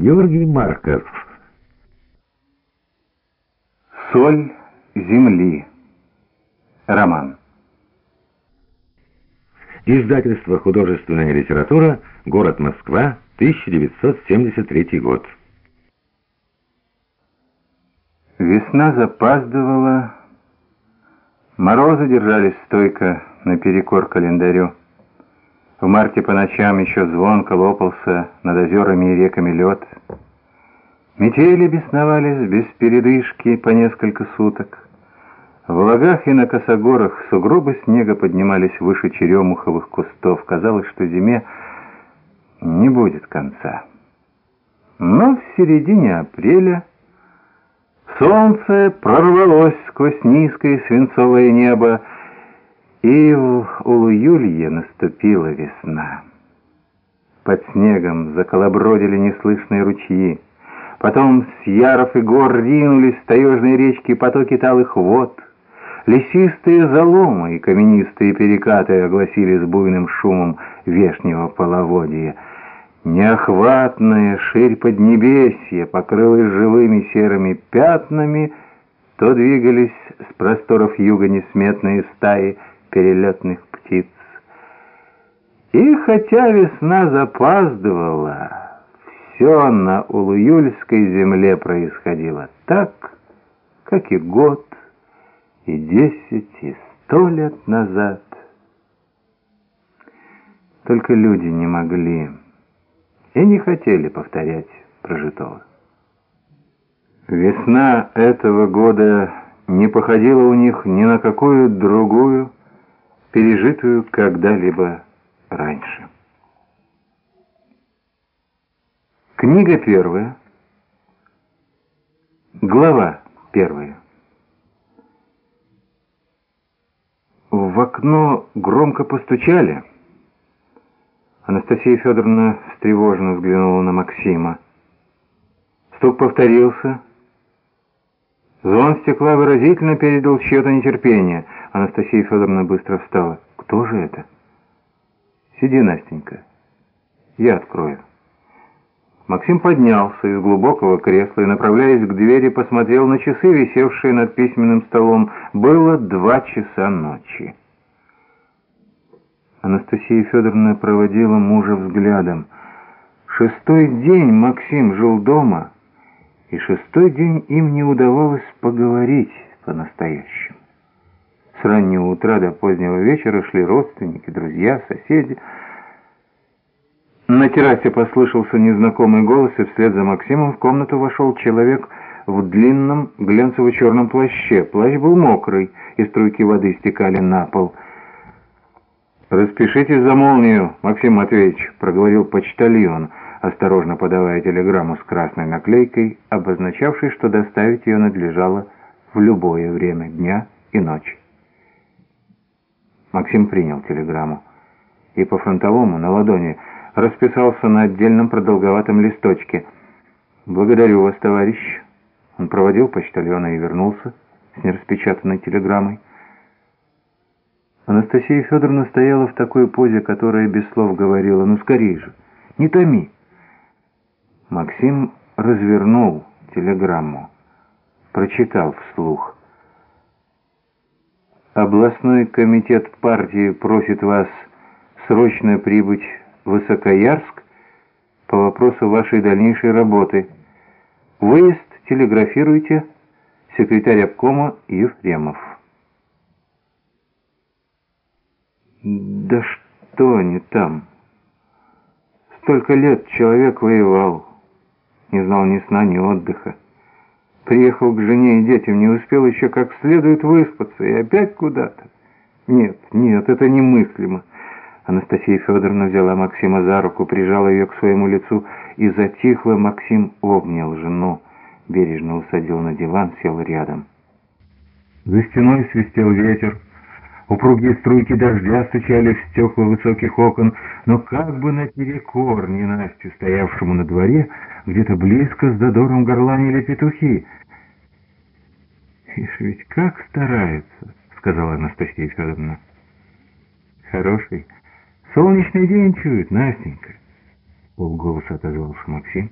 Георгий Марков. Соль земли. Роман. Издательство «Художественная литература», город Москва, 1973 год. Весна запаздывала, морозы держались стойко наперекор календарю. В марте по ночам еще звонко лопался над озерами и реками лед. Метели бесновались без передышки по несколько суток. В лагах и на косогорах сугробы снега поднимались выше черемуховых кустов. Казалось, что зиме не будет конца. Но в середине апреля солнце прорвалось сквозь низкое свинцовое небо, и в Улуюлье наступила весна. Под снегом заколобродили неслышные ручьи. Потом с яров и гор ринулись таежные речки потоки талых вод. Лесистые заломы и каменистые перекаты огласили с буйным шумом вешнего половодья. Неохватная ширь поднебесья покрылась живыми серыми пятнами, то двигались с просторов юга несметные стаи перелетных птиц. И хотя весна запаздывала, все на Улуюльской земле происходило так, как и год, и десять, и сто лет назад. Только люди не могли и не хотели повторять прожитого. Весна этого года не походила у них ни на какую другую, пережитую когда-либо раньше. Книга первая. Глава первая. В окно громко постучали. Анастасия Федоровна встревоженно взглянула на Максима. Стук повторился. Звон стекла выразительно передал чье-то нетерпение. Анастасия Федоровна быстро встала. «Кто же это?» «Сиди, Настенька. Я открою». Максим поднялся из глубокого кресла и, направляясь к двери, посмотрел на часы, висевшие над письменным столом. Было два часа ночи. Анастасия Федоровна проводила мужа взглядом. Шестой день Максим жил дома, и шестой день им не удавалось поговорить по-настоящему. С раннего утра до позднего вечера шли родственники, друзья, соседи. На террасе послышался незнакомый голос, и вслед за Максимом в комнату вошел человек в длинном глянцево-черном плаще. Плащ был мокрый, и струйки воды стекали на пол. «Распишитесь за молнию, Максим Матвеевич», — проговорил почтальон, осторожно подавая телеграмму с красной наклейкой, обозначавшей, что доставить ее надлежало в любое время дня и ночи. Максим принял телеграмму и по фронтовому на ладони расписался на отдельном продолговатом листочке. «Благодарю вас, товарищ». Он проводил почтальона и вернулся с нераспечатанной телеграммой. Анастасия Федоровна стояла в такой позе, которая без слов говорила, «Ну, скорее же, не томи». Максим развернул телеграмму, прочитал вслух. «Областной комитет партии просит вас срочно прибыть в Высокоярск по вопросу вашей дальнейшей работы. Выезд телеграфируйте, секретарь обкома Ефремов». Да что они там? Столько лет человек воевал, не знал ни сна, ни отдыха. Приехал к жене и детям, не успел еще как следует выспаться, и опять куда-то. Нет, нет, это немыслимо. Анастасия Федоровна взяла Максима за руку, прижала ее к своему лицу и затихла. Максим обнял жену, бережно усадил на диван, сел рядом. За стеной свистел ветер. Упругие струйки дождя стучали в стекла высоких окон, но как бы наперекор ненастью, стоявшему на дворе, где-то близко с задором горланили петухи. «Ишь ведь как старается», — сказала Анастасия Федоровна. «Хороший, солнечный день чует, Настенька», — полголоса отозвался Максим.